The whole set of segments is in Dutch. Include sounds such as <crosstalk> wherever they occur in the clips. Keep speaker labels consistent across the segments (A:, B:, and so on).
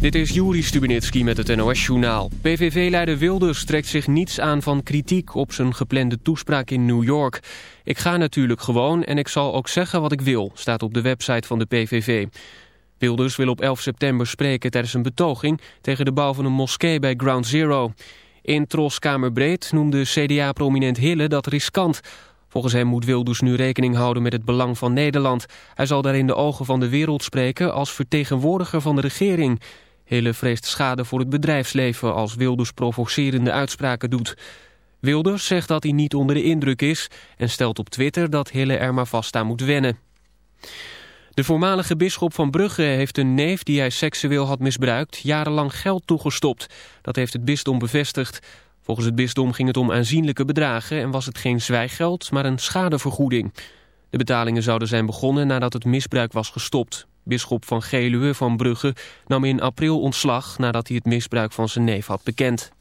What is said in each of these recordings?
A: Dit is Juri Stubenitski met het NOS-journaal. PVV-leider Wilders trekt zich niets aan van kritiek op zijn geplande toespraak in New York. Ik ga natuurlijk gewoon en ik zal ook zeggen wat ik wil, staat op de website van de PVV. Wilders wil op 11 september spreken tijdens een betoging tegen de bouw van een moskee bij Ground Zero. In Troskamerbreed noemde CDA-prominent Hille dat riskant. Volgens hem moet Wilders nu rekening houden met het belang van Nederland. Hij zal daar in de ogen van de wereld spreken als vertegenwoordiger van de regering. Hille vreest schade voor het bedrijfsleven als Wilders provocerende uitspraken doet. Wilders zegt dat hij niet onder de indruk is en stelt op Twitter dat Hille er maar vast aan moet wennen. De voormalige bisschop van Brugge heeft een neef die hij seksueel had misbruikt jarenlang geld toegestopt. Dat heeft het bisdom bevestigd. Volgens het bisdom ging het om aanzienlijke bedragen en was het geen zwijggeld, maar een schadevergoeding. De betalingen zouden zijn begonnen nadat het misbruik was gestopt. Bisschop van Geluwe van Brugge nam in april ontslag nadat hij het misbruik van zijn neef had bekend.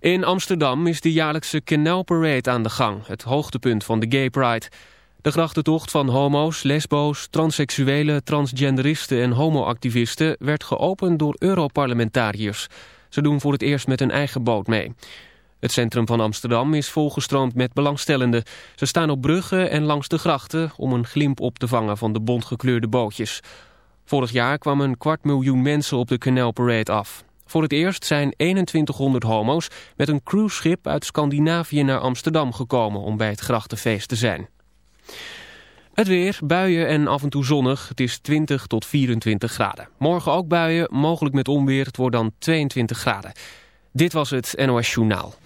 A: In Amsterdam is de jaarlijkse Canal Parade aan de gang, het hoogtepunt van de Gay Pride. De grachtentocht van homo's, lesbo's, transseksuelen, transgenderisten en homoactivisten werd geopend door Europarlementariërs. Ze doen voor het eerst met een eigen boot mee. Het centrum van Amsterdam is volgestroomd met belangstellenden. Ze staan op bruggen en langs de grachten om een glimp op te vangen van de bontgekleurde bootjes. Vorig jaar kwam een kwart miljoen mensen op de Canal Parade af. Voor het eerst zijn 2100 homo's met een cruiseschip uit Scandinavië naar Amsterdam gekomen om bij het grachtenfeest te zijn. Het weer, buien en af en toe zonnig. Het is 20 tot 24 graden. Morgen ook buien, mogelijk met onweer. Het wordt dan 22 graden. Dit was het NOS Journaal.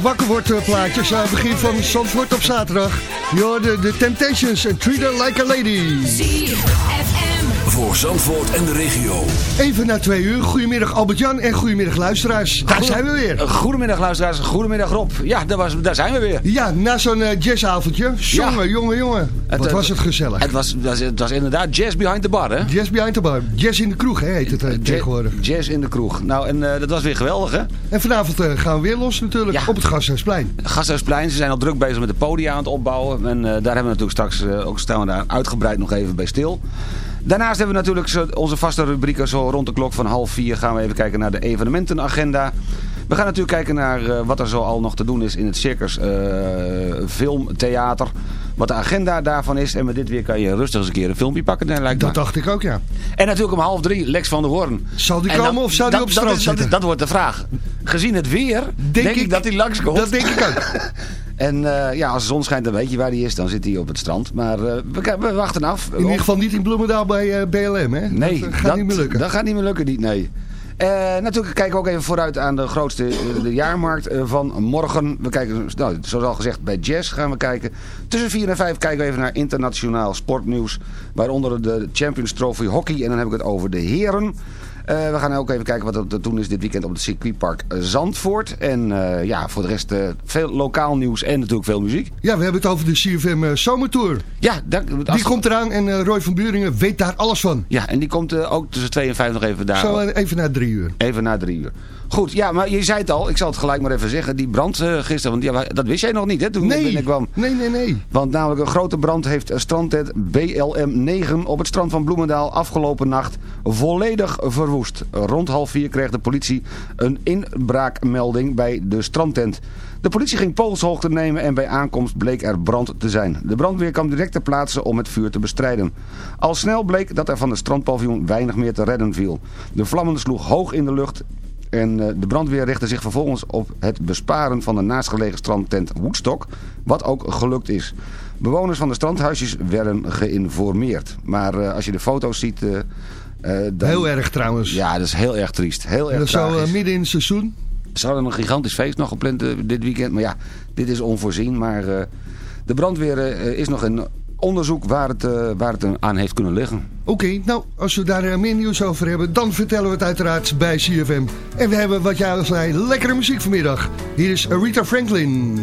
B: Wakker wordt uh, plaatje. Zo, begin van Zandvoort op zaterdag. Je hoorde de Temptations en Treat Her Like a Lady.
C: ZFM.
D: Voor Zandvoort en de regio.
B: Even na twee uur. Goedemiddag Albert-Jan en goedemiddag luisteraars. Daar zijn we weer.
E: Goedemiddag luisteraars, goedemiddag Rob. Ja, daar, was, daar zijn we weer.
B: Ja, na zo'n uh, jazzavondje. Jongen, ja. jongen, jongen. Het, Wat was het gezellig.
E: Het was, het was inderdaad jazz behind the bar, hè?
B: Jazz behind the bar. Jazz in de kroeg, hè, heet het uh, tegenwoordig.
E: Jazz in de kroeg. Nou, en uh, dat was weer geweldig, hè?
B: En vanavond uh, gaan we weer los natuurlijk, ja. op het Gasthuisplein.
E: Gasthuisplein, ze zijn al druk bezig met de podia aan het opbouwen. En daar hebben we natuurlijk straks, ook staan we daar uitgebreid nog even bij stil. Daarnaast hebben we natuurlijk onze vaste rubrieken zo rond de klok van half vier gaan we even kijken naar de evenementenagenda. We gaan natuurlijk kijken naar wat er zo al nog te doen is in het circus uh, film, theater. Wat de agenda daarvan is. En met dit weer kan je rustig eens een keer een filmpje pakken. Lijkt
B: dat dacht ik ook, ja.
E: En natuurlijk om half drie Lex van der Hoorn.
B: Zal die komen dan, of zou die op strand
E: dat,
B: zitten?
E: Dat, dat, wordt de vraag. Gezien het weer, denk, denk ik, dat hij langskomt.
B: Dat denk ik ook. <laughs>
E: En uh, ja, als de zon schijnt, dan weet je waar hij is. Dan zit hij op het strand. Maar uh, we, we, wachten af.
B: In ieder geval niet in Bloemendaal bij uh, BLM, hè?
E: Nee.
B: Dat gaat dat, niet meer lukken.
E: Dat gaat niet meer lukken, niet, nee. Uh, natuurlijk kijken we ook even vooruit aan de grootste de jaarmarkt uh, van morgen. We kijken, nou, zoals al gezegd, bij Jazz gaan we kijken. Tussen 4 en 5 kijken we even naar internationaal sportnieuws. Waaronder de Champions Trophy Hockey. En dan heb ik het over de heren. Uh, we gaan ook even kijken wat er te doen is dit weekend op het circuitpark Zandvoort. En uh, ja, voor de rest uh, veel lokaal nieuws en natuurlijk veel muziek.
B: Ja, we hebben het over de CFM Zomertour.
E: Ja, dat,
B: die komt eraan en Roy van Buringen weet daar alles van.
E: Ja, en die komt ook tussen 2 en 5 nog even daar.
B: Zo, even na drie uur.
E: Even na drie uur. Goed, ja, maar je zei het al. Ik zal het gelijk maar even zeggen. Die brand uh, gisteren, want ja, dat wist jij nog niet hè, toen
B: nee,
E: ik binnenkwam.
B: Nee, nee, nee.
E: Want namelijk een grote brand heeft strandtent BLM 9 op het strand van Bloemendaal afgelopen nacht volledig verwoest. Rond half vier kreeg de politie een inbraakmelding bij de strandtent. De politie ging polshoogte nemen en bij aankomst bleek er brand te zijn. De brandweer kwam direct ter plaatse om het vuur te bestrijden. Al snel bleek dat er van de strandpaviljoen weinig meer te redden viel. De vlammen sloeg hoog in de lucht en de brandweer richtte zich vervolgens op het besparen van de naastgelegen strandtent Woodstock, wat ook gelukt is. Bewoners van de strandhuisjes werden geïnformeerd. Maar uh, als je de foto's ziet... Uh,
B: dan... Heel erg trouwens.
E: Ja, dat is heel erg triest. Heel erg
B: dat zou midden in het seizoen...
E: Ze hadden een gigantisch feest nog gepland dit weekend. Maar ja, dit is onvoorzien. Maar de brandweer is nog in onderzoek waar het, uh, waar het aan heeft kunnen liggen.
B: Oké, nou, als we daar uh, meer nieuws over hebben, dan vertellen we het uiteraard bij CFM. En we hebben, wat jij al zei, lekkere muziek vanmiddag. Hier is Rita Franklin.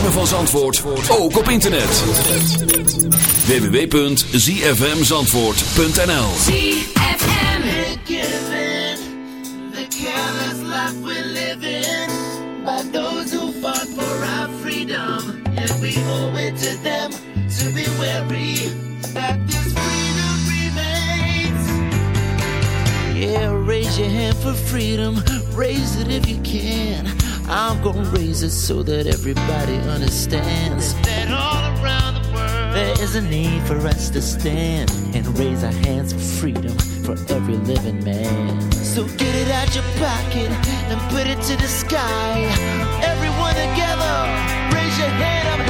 D: Ritme van Zandvoort, ook op internet. www.zfmzandvoort.nl
C: ZFM.
F: given the careless life we live in by those who fought for our freedom. And we owe it to them to be wary that this freedom remains. Yeah, raise your hand for freedom. Raise it if you can. I'm gonna raise it so that everybody understands that all around the world there is a need for us to stand and raise our hands for freedom for every living man. So get it out your pocket and put it to the sky. Everyone together, raise your hand up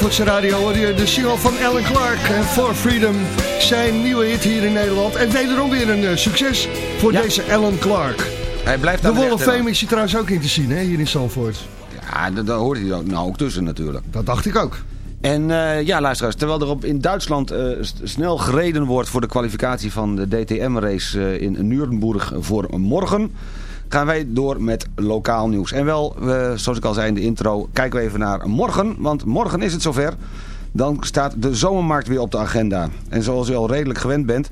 B: Zandvoortse radio hoor je de single van Alan Clark en For Freedom. Zijn nieuwe hit hier in Nederland. En wederom weer een eh, succes voor
E: Ja.
B: deze Alan Clark.
E: Hij blijft
B: De
E: daar
B: Wall of
E: eh,
B: Fame is hier trouwens ook in te zien, hè, hier in Zandvoort.
E: Ja, daar hoort hij ook- nou ook tussen natuurlijk.
B: Dat dacht ik ook.
E: En eh, ja, luisteraars, terwijl er op, in Duitsland eh, snel gereden wordt voor de kwalificatie van de DTM-race eh, in Nuremberg voor morgen, gaan wij door met lokaal nieuws. En wel, eh, zoals ik al zei in de intro, kijken we even naar morgen, want morgen is het zover. Dan staat de zomermarkt weer op de agenda. En zoals u al redelijk gewend bent,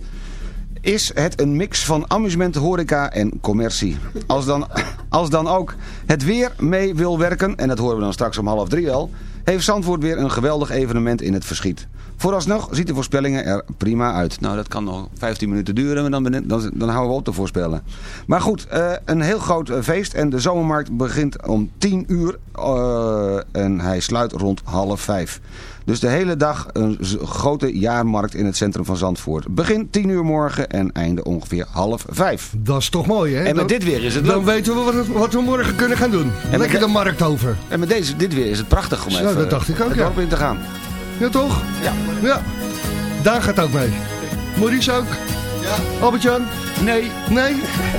E: is het een mix van amusement, horeca en commercie. Als dan, <laughs> als dan ook het weer mee wil werken, en dat horen we dan straks om half drie al... heeft Zandvoort weer een geweldig evenement in het verschiet. Vooralsnog ziet de voorspellingen er prima uit. Nou, dat kan nog 15 minuten duren, maar dan, dan, dan houden we op te voorspellen. Maar goed, eh, een heel groot eh, feest en de zomermarkt begint om 10 uur eh, en hij sluit rond half 5. Dus de hele dag een grote jaarmarkt in het centrum van Zandvoort. Begin 10 uur morgen en einde ongeveer half 5.
B: Dat is toch mooi, hè?
E: En met
B: Dan-
E: dit weer is het
B: Dan
E: leuk.
B: weten we wat, wat we morgen kunnen gaan doen. Lekker
E: de-
B: de markt over.
E: En met deze, dit weer is het prachtig om
B: Zo,
E: even
B: dat dacht ik ook,
E: het
B: ja.
E: dorp in te gaan.
B: Ja, toch?
E: Ja.
B: Ja. Daar gaat ook mee. Maurice ook? Ja. Albert-Jan?
E: Nee,
B: Nee?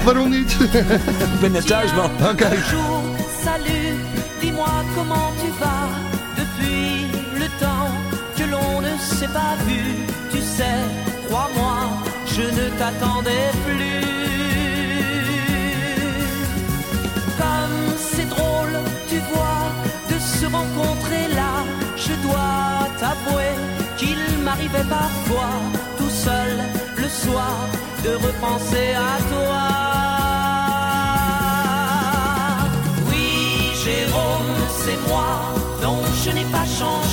B: Waarom niet? <laughs>
E: ik ben net thuis man.
B: Oké.
G: Bonjour, salut, dis-moi comment tu vas s'est pas vu, tu sais, crois-moi, je ne t'attendais plus. Comme c'est drôle, tu vois, de se rencontrer là, je dois t'avouer qu'il m'arrivait parfois, tout seul, le soir, de repenser à toi. Oui, Jérôme, c'est moi, Donc je n'ai pas changé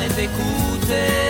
G: jamais écouté.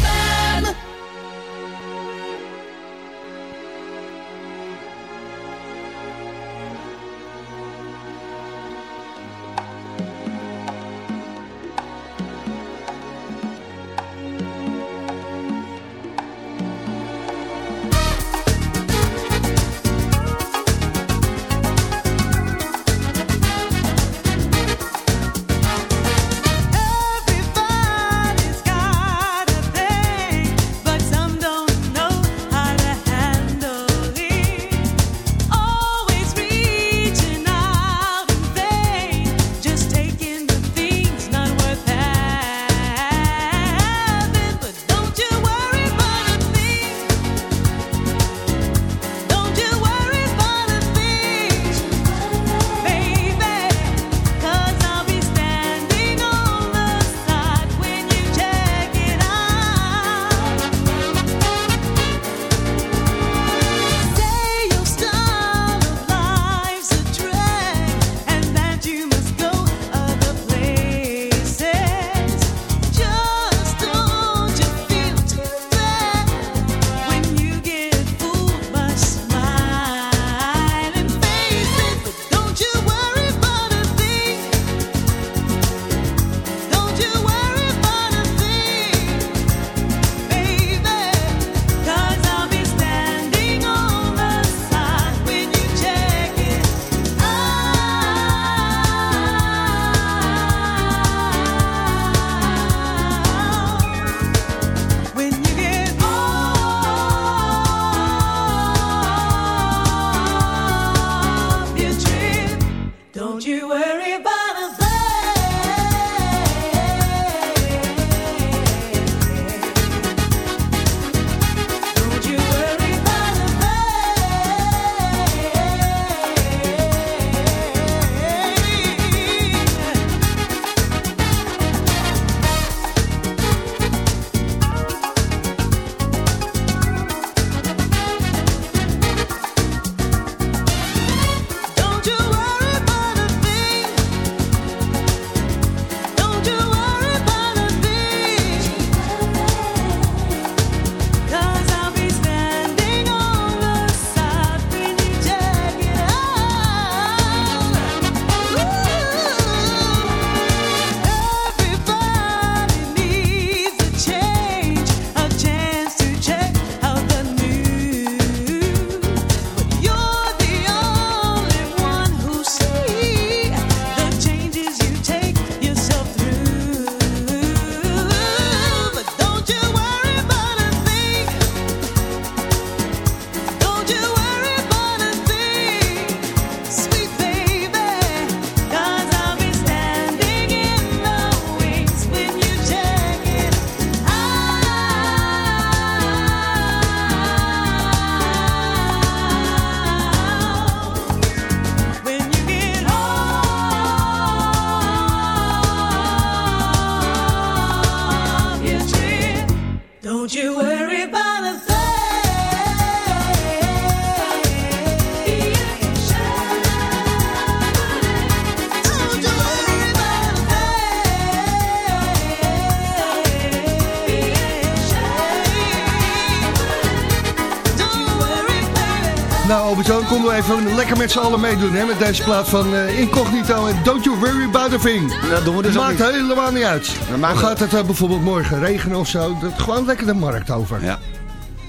B: Even lekker met z'n allen meedoen hè, met deze plaat van uh, Incognito en Don't You Worry About A Thing.
E: Dat doen we dus
B: Maakt helemaal niet uit. Dan gaat het uh, bijvoorbeeld morgen regenen of zo, dat gewoon lekker de markt over.
E: Ja.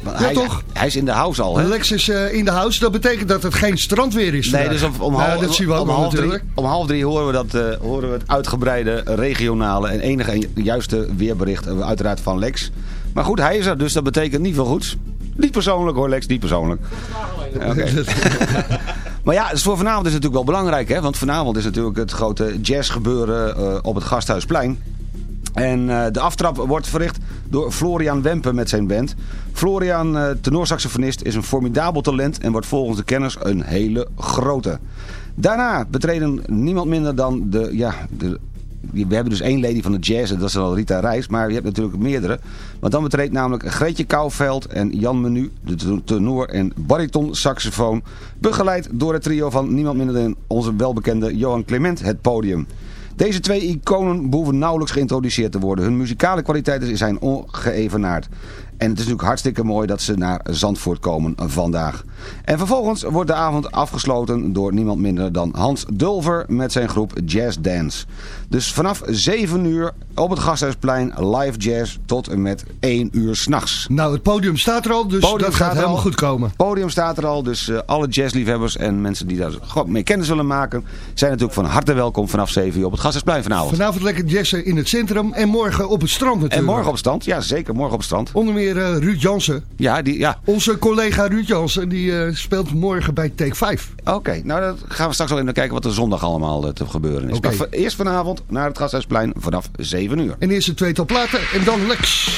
B: Ja,
E: hij,
B: toch?
E: Hij is in de house al, hè?
B: Lex is uh, in de house. Dat betekent dat het geen strandweer is
E: Nee, dus om, half,
B: dat zien we ook
E: om, half drie, om half drie horen we, dat, uh, horen we het uitgebreide regionale en enige en juiste weerbericht. Uiteraard van Lex. Maar goed, hij is er, dus dat betekent niet veel goeds. Niet persoonlijk hoor, Lex, niet persoonlijk. Okay. <laughs> maar ja, dus voor vanavond is het natuurlijk wel belangrijk, hè? Want vanavond is natuurlijk het grote jazzgebeuren op het Gasthuisplein. En uh, de aftrap wordt verricht door Florian Wempen met zijn band. Florian, uh, tenorsaxofonist, is een formidabel talent en wordt volgens de kenners een hele grote. Daarna betreden niemand minder dan de, ja, de, we hebben dus één lady van de jazz, en dat is al Rita Reis, maar je hebt natuurlijk meerdere. Want dan betreedt namelijk Greetje Kouwveld en Jan Menu, de tenor en bariton saxofoon, begeleid door het trio van niemand minder dan onze welbekende Johan Clement het podium. Deze twee iconen behoeven nauwelijks geïntroduceerd te worden. Hun muzikale kwaliteiten zijn ongeëvenaard. En het is natuurlijk hartstikke mooi dat ze naar Zandvoort komen vandaag. En vervolgens wordt de avond afgesloten door niemand minder dan Hans Dulver met zijn groep Jazz Dance. Dus vanaf 7 uur op het Gasthuisplein live jazz tot en met 1 uur s'nachts.
B: Nou, het podium staat er al, dus podium dat gaat helemaal goed komen.
E: Het podium staat er al, dus uh, alle jazzliefhebbers en mensen die daar mee kennis willen maken... zijn natuurlijk van harte welkom vanaf 7 uur op het Gasthuisplein vanavond.
B: Vanavond lekker jazzen in het centrum en morgen op het strand natuurlijk.
E: En morgen op het strand, ja zeker, morgen op het strand.
B: Onder meer uh, Ruud Jansen.
E: Ja, die, ja.
B: Onze collega Ruud Jansen, die uh, speelt morgen bij Take 5.
E: Oké, okay, nou dan gaan we straks wel even kijken wat er zondag allemaal te gebeuren is. Okay. Maar eerst vanavond naar het Gasthuisplein vanaf 7 uur.
B: En eerst een tweetal platen en dan Lex.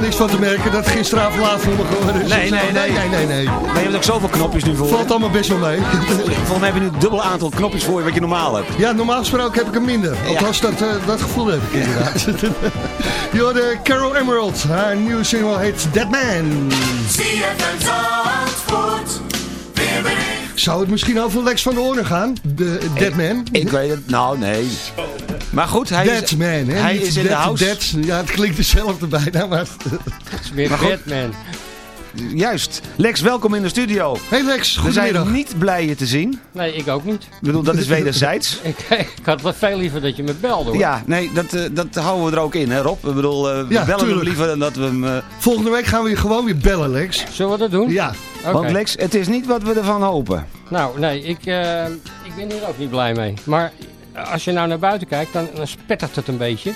B: Helemaal niks van te merken dat het gisteravond laat voor me geworden is.
E: Nee, nee, nee.
B: nee, nee, nee.
E: Maar je hebt ook zoveel knopjes nu voor.
B: Valt allemaal best wel mee.
E: Volgens mij heb je nu het dubbele aantal knopjes voor je wat je normaal hebt.
B: Ja, normaal gesproken heb ik hem minder. Althans, dat, eh, dat gevoel heb ik inderdaad. <laughs> Je hoorde Carol Emerald. Haar nieuwe single heet Dead Man.
F: Zandvoort.
B: Zou het misschien over Lex van de Oren gaan? De Dead Man?
E: Ik weet het, nou nee. Maar goed, hij
B: Dead
E: is,
B: Man, hè?
E: hij
B: Niet
E: is in de
B: dead,
E: house.
B: Dead. Ja, het klinkt hetzelfde bijna, maar...
H: Het is meer
E: Maar goed.
H: Batman.
E: Juist. Lex, welkom in de studio.
B: Hey Lex,
E: We zijn
B: goedemiddag.
E: niet blij je te zien.
H: Nee, ik ook niet.
E: Ik bedoel, dat is <laughs> wederzijds.
H: Ik, ik had wel veel liever dat je me belde hoor.
E: Ja, nee, dat, eh, dat houden we er ook in, hè Rob? Ik bedoel, eh, we
B: Ja,
E: bellen hem liever dan dat we hem... eh,
B: Volgende week gaan we je gewoon weer bellen, Lex.
H: Zullen we dat doen?
B: Ja,
H: Oké.
E: Want Lex, het is niet wat we ervan hopen.
H: Nou, nee, ik, eh, ik ben hier ook niet blij mee. Maar als je nou naar buiten kijkt, dan, dan spettert het een beetje.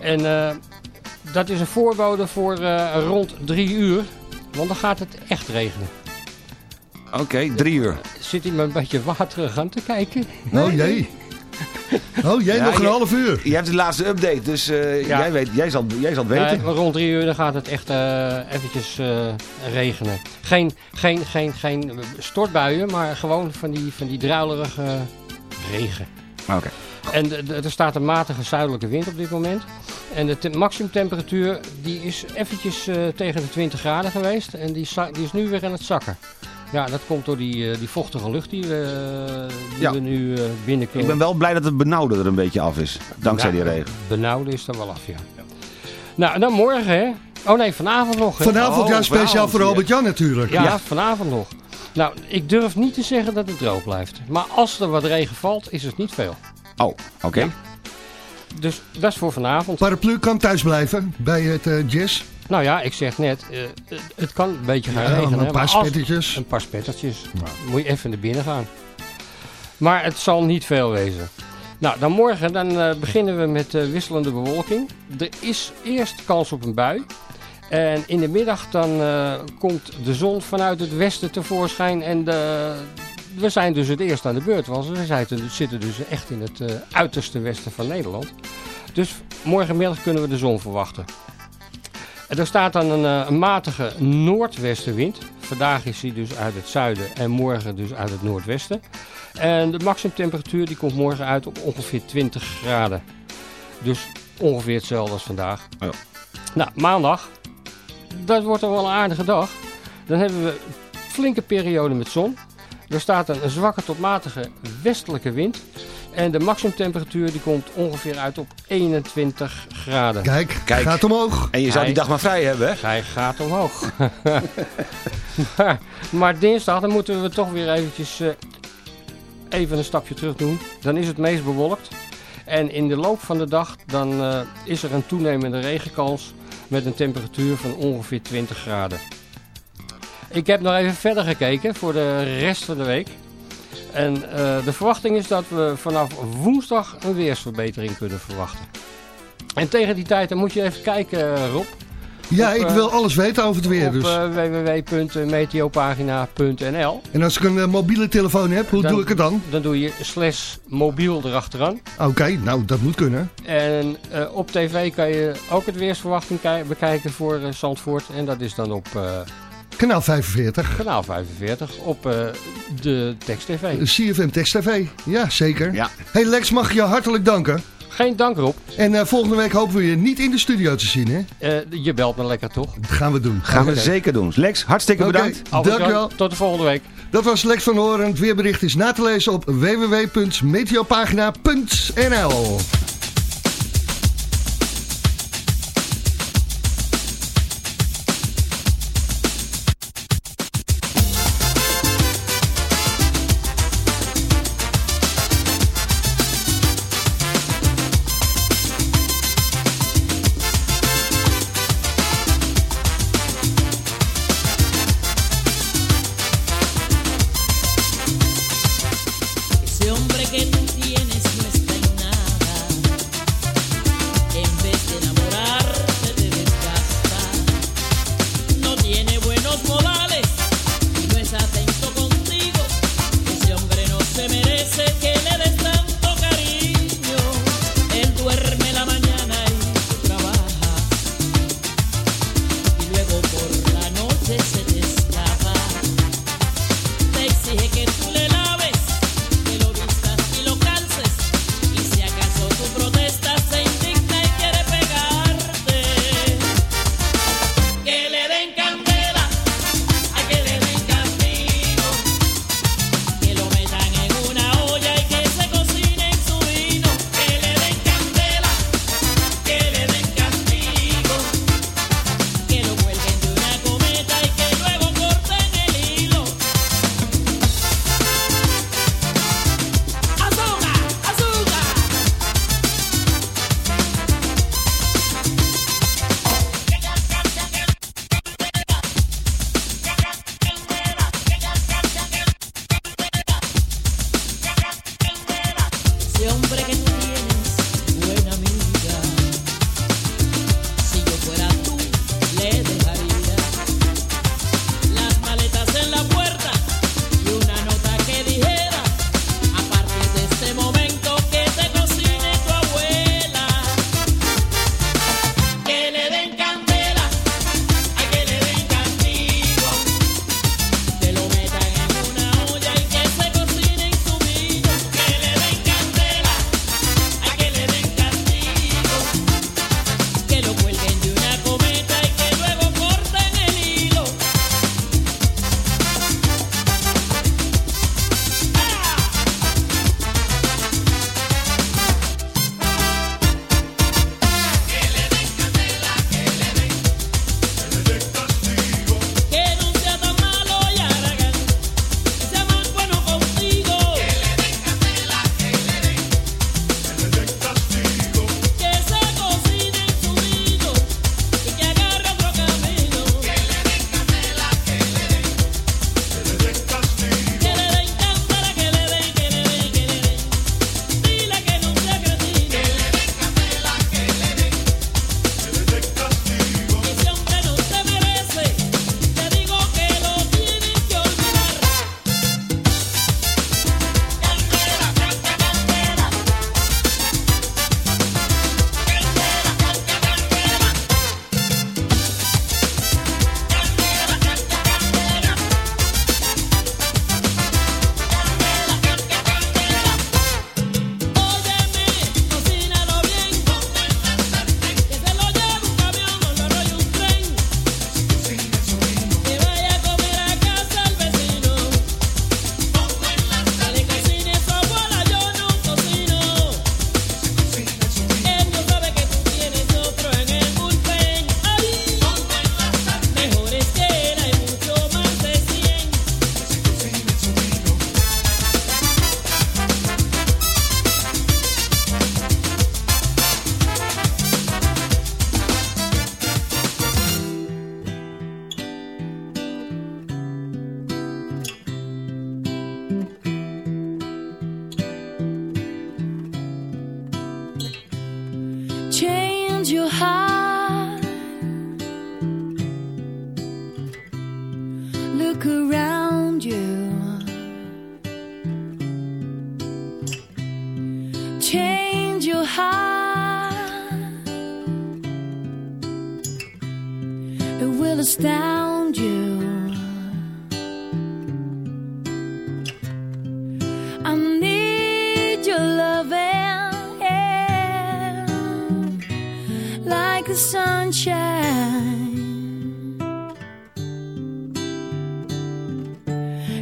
H: En eh, dat is een voorbode voor eh, rond drie uur. Want dan gaat het echt regenen.
E: Oké, drie uur.
H: Zit hij me een beetje waterig aan te kijken?
B: oh jee. Oh jee,
E: Ja,
B: nog een
E: je-
B: half uur.
E: Je hebt de laatste update, dus eh,
H: Ja.
E: jij, weet, jij, zal, jij zal het weten.
H: Rond drie uur dan gaat het echt eh, eventjes eh, regenen. Geen, geen, geen, geen stortbuien, maar gewoon van die, van die druilerige regen.
E: Oké.
H: En de- de- er staat een matige zuidelijke wind op dit moment. En de te- maximumtemperatuur die is eventjes eh, tegen de 20 graden geweest. En die, die is nu weer aan het zakken. Ja, dat komt door die, eh, die vochtige lucht die we, die
E: Ja.
H: we nu eh
E: Ik
H: binnenkomen.
E: ben wel blij dat het benauwde er een beetje af is. Dankzij die regen.
H: Benauwde is er wel af, ja. Nou, en dan morgen, hè? Oh nee, vanavond nog. Hè?
B: Vanavond,
E: Oh,
B: ja, speciaal
E: vanavond,
B: voor
E: ja.
B: Albert-Jan natuurlijk.
H: Ja, vanavond nog. Nou, ik durf niet te zeggen dat het droog blijft. Maar als er wat regen valt, is het niet veel.
E: Oh, oké.
H: Ja. Dus dat is voor vanavond.
B: Paraplu kan thuis blijven bij het eh, jazz.
H: Nou ja, ik zeg net, eh, het- kan een beetje gaan
B: Ja,
H: regenen.
B: een paar spettertjes.
H: Een paar spettertjes. Moet je even naar binnen gaan. Maar het zal niet veel wezen. Nou, dan morgen dan, eh, beginnen we met eh, wisselende bewolking. Er is eerst kans op een bui. En in de middag dan eh, komt de zon vanuit het westen tevoorschijn. En de, we zijn dus het eerst aan de beurt. Want we zitten, zitten dus echt in het eh, uiterste westen van Nederland. Dus morgenmiddag kunnen we de zon verwachten. En er staat dan een, eh, een matige noordwestenwind. Vandaag is hij dus uit het zuiden en morgen dus uit het noordwesten. En de maximumtemperatuur die komt morgen uit op ongeveer 20 graden. Dus ongeveer hetzelfde als vandaag.
E: Ja.
H: Nou, maandag. Dat wordt dan wel een aardige dag. Dan hebben we een flinke periode met zon. Er staat een zwakke tot matige westelijke wind. En de maximumtemperatuur die komt ongeveer uit op 21 graden.
B: Kijk,
E: Kijk.
B: gaat omhoog.
E: En je zou die dag maar vrij hebben, hè?
H: Hij gaat omhoog. <laughs> maar, maar dinsdag dan moeten we toch weer eventjes eh, even een stapje terug doen. Dan is het meest bewolkt. En in de loop van de dag dan eh, is er een toenemende regenkans met een temperatuur van ongeveer 20 graden. Ik heb nog even verder gekeken voor de rest van de week. En eh, de verwachting is dat we vanaf woensdag een weersverbetering kunnen verwachten. En tegen die tijd dan moet je even kijken, Rob.
B: Ja,
H: Op,
B: ik
H: eh,
B: wil alles weten over het weer
H: op
B: dus.
H: eh, www.meteopagina.nl.
B: En als ik een eh, mobiele telefoon heb, hoe
H: dan-
B: doe ik het dan?
H: Dan doe je slash mobiel erachteraan.
B: Oké, nou dat moet kunnen.
H: En eh, op tv kan je ook het weersverwachting ki- bekijken voor Zandvoort. En dat is dan op eh,
I: Kanaal 45.
H: Kanaal 45 op uh, de Text TV.
I: CFM Text TV, ja zeker.
E: Ja.
I: Hey Lex, mag je hartelijk danken.
H: Geen dank erop.
I: En uh, volgende week hopen we je niet in de studio te zien, hè?
H: Uh, je belt me lekker, toch?
I: Dat gaan we doen.
E: Gaan we zeker doen. Lex, hartstikke
I: okay.
E: bedankt.
I: Dankjewel.
H: Tot de volgende week.
I: Dat was Lex van Horen. Het weerbericht is na te lezen op www.meteopagina.nl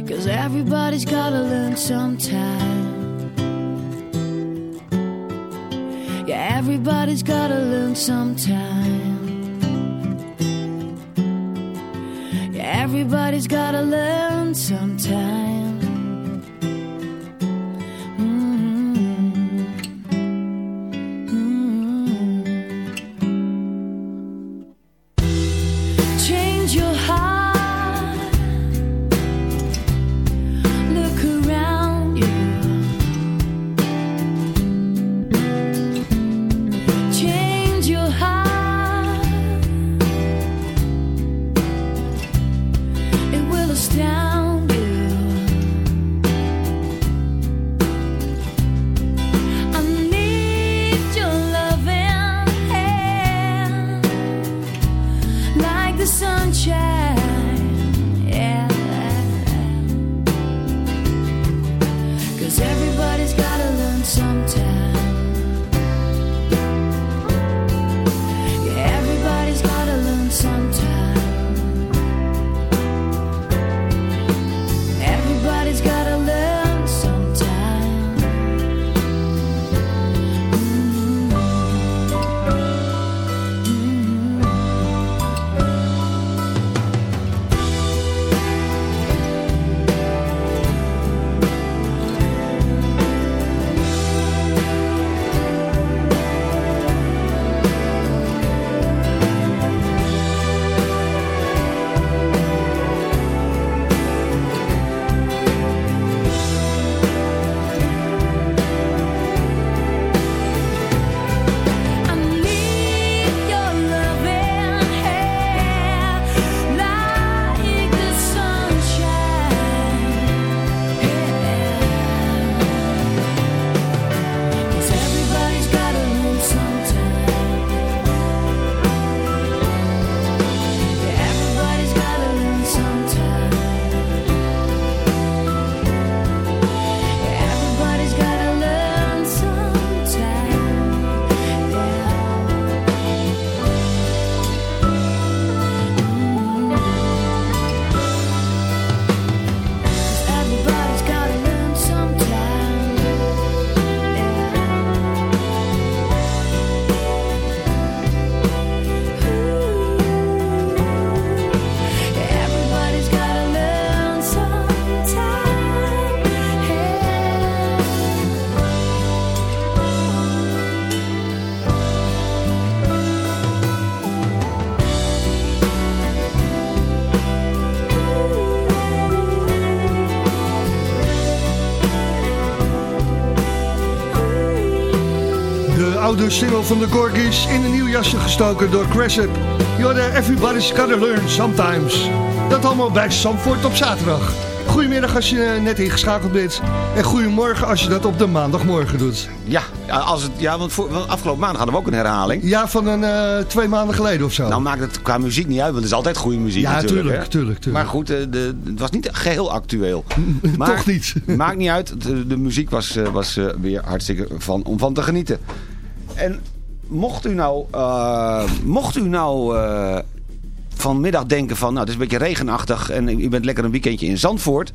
J: Cause everybody's gotta learn sometime. Yeah, everybody's gotta learn sometime. Yeah, everybody's gotta learn sometime.
B: Single van de Gorgies in een nieuw jasje gestoken door Cressip. Jorden, everybody's gotta learn sometimes. Dat allemaal bij Zandvoort op zaterdag. Goedemiddag als je net ingeschakeld bent. En goedemorgen als je dat op de maandagmorgen doet.
E: Ja, als het, ja want, voor, want afgelopen maand hadden we ook een herhaling.
B: Ja, van een eh, twee maanden geleden of zo.
E: Nou maakt het qua muziek niet uit, want het is altijd goede muziek
B: ja,
E: natuurlijk.
B: tuurlijk, tuurlijk, tuurlijk.
E: Maar goed, eh, de, het was niet geheel actueel. <laughs>
B: Toch niet.
E: Maakt niet uit, de, de muziek was, eh, was eh, weer hartstikke van, om van te genieten. Mocht u nou, eh, mocht u nou eh, vanmiddag denken van, nou het is een beetje regenachtig en u bent lekker een weekendje in Zandvoort.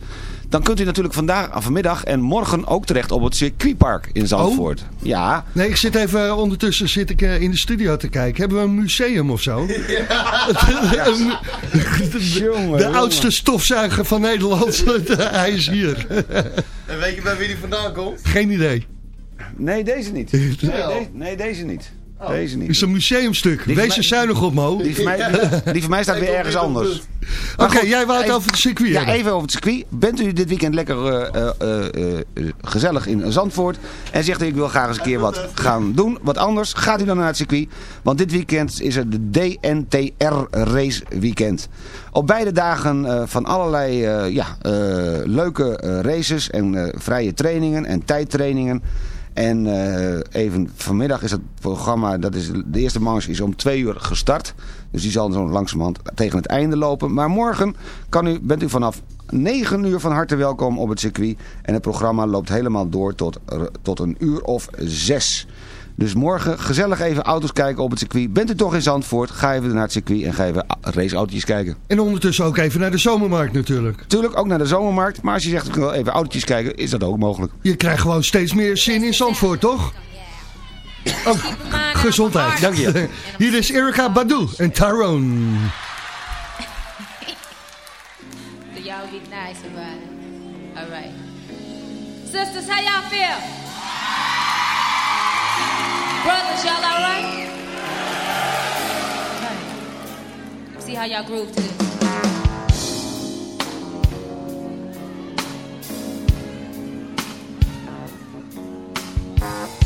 E: Dan kunt u natuurlijk vandaag, ah, vanmiddag en morgen ook terecht op het circuitpark in Zandvoort. Ja,
B: Nee, ik zit even, ondertussen zit ik eh, in de studio te kijken. Hebben we een museum of zo? <laughs> <laughs>
E: Jongen,
B: de
E: jongen.
B: oudste stofzuiger van Nederland. <laughs> Hij is hier.
K: En weet je bij wie die vandaan komt?
B: Geen idee.
E: nee deze niet. Nee, deze, nee, deze niet. Deze
B: Het
E: niet.
B: is een museumstuk.
E: Die
B: Wees er zuinig op, Mo.
E: Die van mij, die van mij staat weer ergens anders.
B: Oké, jij wou het
E: even-
B: over het circuit
E: Ja,
B: hebben.
E: even over het circuit. Bent u dit weekend lekker eh, eh, eh, gezellig in Zandvoort en zegt u ik wil graag eens een keer wat gaan doen, wat anders, gaat u dan naar het circuit. Want dit weekend is het de DNTR Race Weekend. Op beide dagen eh, van allerlei eh, ja, eh, leuke races en eh, vrije trainingen en tijdtrainingen. En eh, even vanmiddag is het programma, dat is, de eerste manche is om twee uur gestart. Dus die zal zo langzamerhand tegen het einde lopen. Maar morgen kan u, bent u vanaf 9 uur van harte welkom op het circuit. En het programma loopt helemaal door tot, tot een uur of zes. Dus morgen gezellig even auto's kijken op het circuit. Bent u toch in Zandvoort, ga even naar het circuit en ga even raceautootjes kijken.
B: En ondertussen ook even naar de zomermarkt natuurlijk.
E: Tuurlijk ook naar de zomermarkt, maar als je zegt ik wil even autootjes kijken, is dat ook mogelijk.
B: Je krijgt gewoon steeds meer zin in Zandvoort, toch? Oh, gezondheid.
E: Dank je. <laughs>
B: Hier is Erika Badu en Tyrone.
L: So y'all get nice about it. All right. Sisters, how y'all feel? Brothers, y'all all right? Okay. See how y'all groove to this. All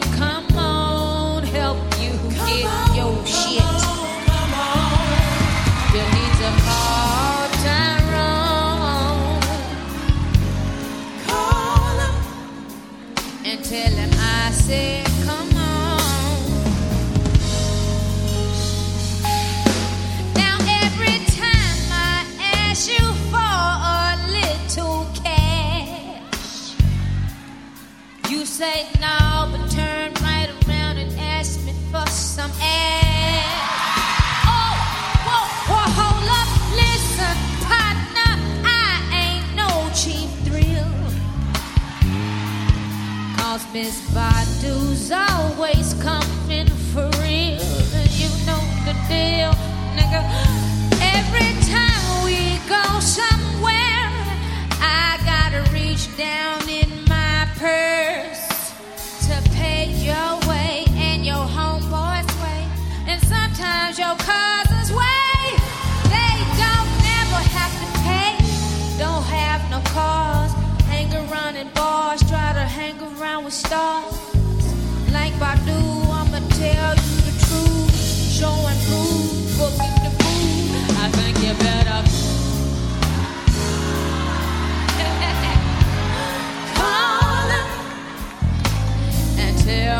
L: his body's always come.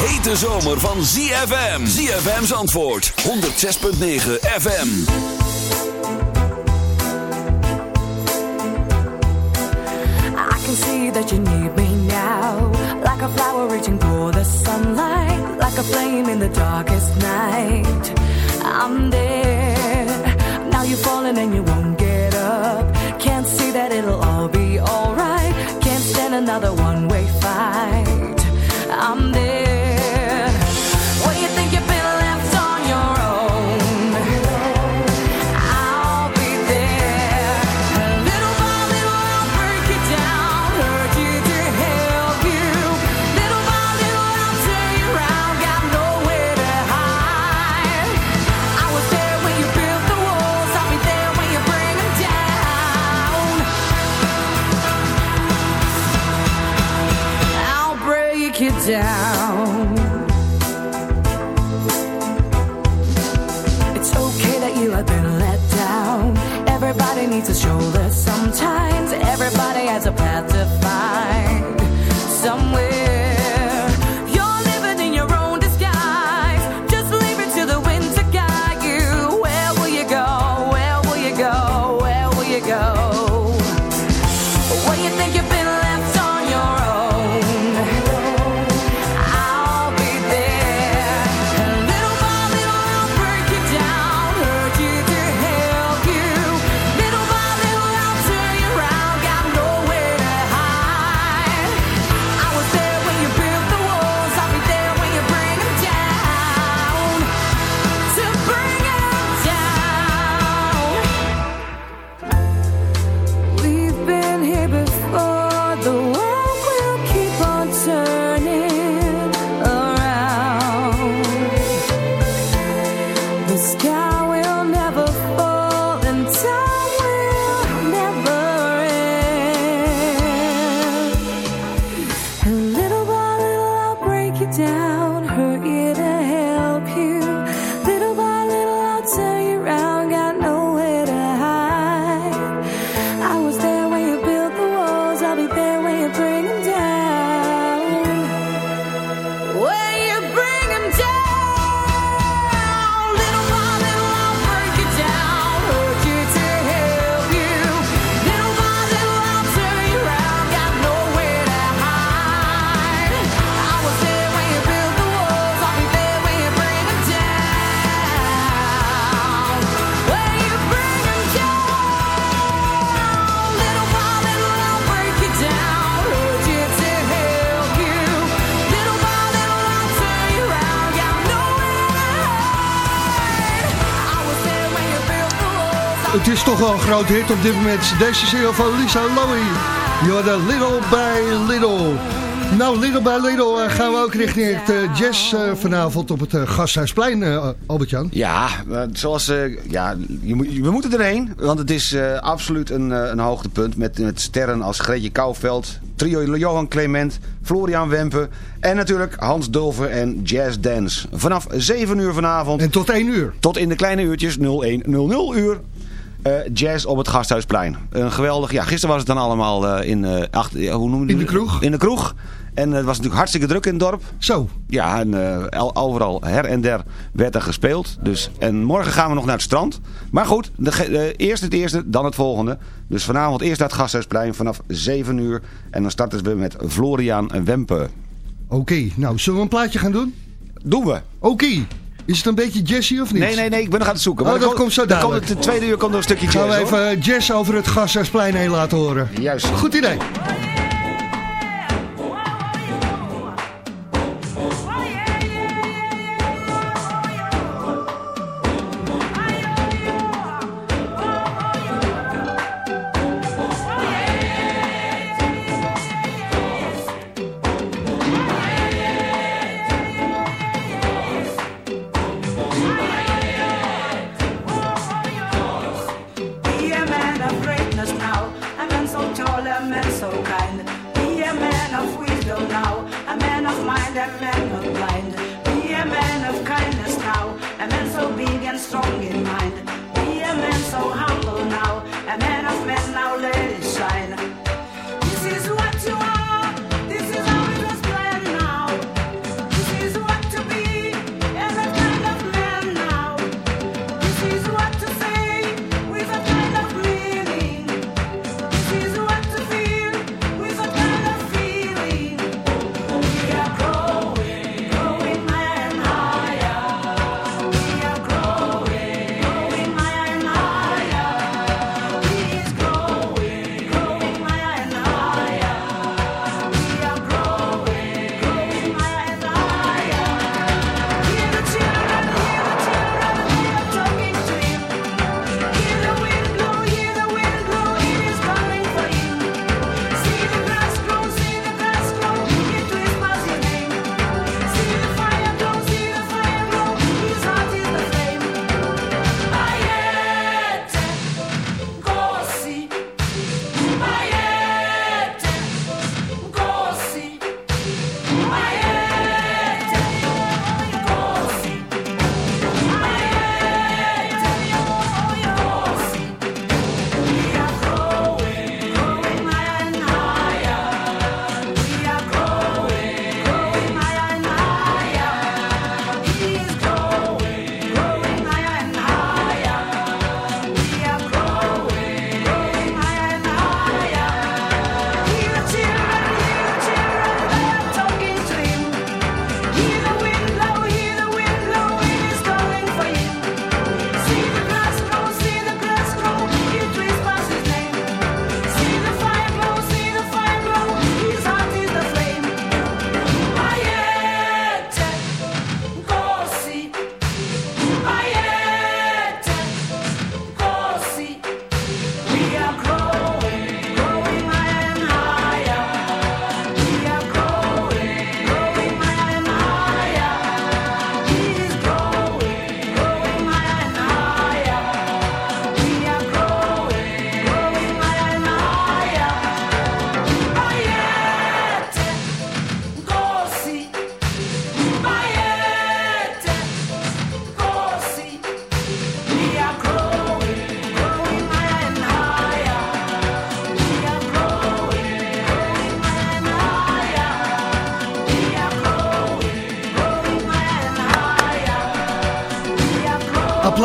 D: Hete zomer van ZFM. ZFM's antwoord. 106.9 FM.
J: I can see that you need me now. Like a flower reaching for the sunlight. Like a flame in the darkest night. I'm there. Now you're falling and you won't get up. Can't see that it'll all be alright. Can't stand another one way fight. I'm there.
B: Groot hit op dit moment. Deze single van Lisa Lowy. You're the little by little. Nou, little by little eh, gaan we ook richting het eh, jazz eh, vanavond op het Gasthuisplein, Albert-Jan.
E: Ja, zoals, ja je, moet- we moeten erheen, want het is absoluut een, een hoogtepunt met, met sterren als Greetje Kouwveld, trio Johan Clement, Florian Wempen en natuurlijk Hans Dulver en Jazz Dance. Vanaf 7 uur vanavond.
B: En tot 1 uur.
E: Tot in de kleine uurtjes 0100 uur. Eh, jazz op het Gasthuisplein. Een geweldig, ja, gisteren was het dan allemaal eh, in, achter, ja, hoe noem je
B: In de kroeg.
E: In de kroeg. En het was natuurlijk hartstikke druk in het dorp.
B: Zo.
E: Ja, en overal her en der werd er gespeeld. Dus, en morgen gaan we nog naar het strand. Maar goed, de, eerst het eerste, dan het volgende. Dus vanavond eerst naar het Gasthuisplein vanaf 7 uur. En dan starten we met Florian Wempe.
B: Oké, nou, zullen we een plaatje gaan doen?
E: Doen we.
B: Oké. Is het een beetje jazzy of niet?
E: Nee, nee, nee, ik ben nog aan het zoeken.
B: Oh,
E: Maar
B: dat
E: dan
B: komt zo
E: dan komt
B: dadelijk.
E: het de tweede uur komt er een stukje
B: Gaan
E: jazz,
B: we
E: hoor.
B: even eh, jazz over het Gasthuisplein heen laten horen.
E: Juist.
B: Goed idee.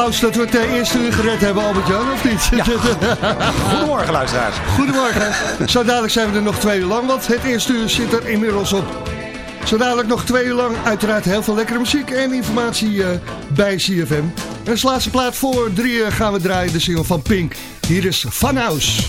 B: Applaus dat we het eh, eerste uur gered hebben, Albert-Jan, of niet? <laughs>
E: Goedemorgen luisteraars.
B: Goedemorgen. Zo dadelijk zijn we er nog twee uur lang, want het eerste uur zit er inmiddels op. Zo dadelijk nog twee uur lang uiteraard heel veel lekkere muziek en informatie eh, bij CFM. En als laatste plaat voor drie uur gaan we draaien de single van Pink. Hier is Van House.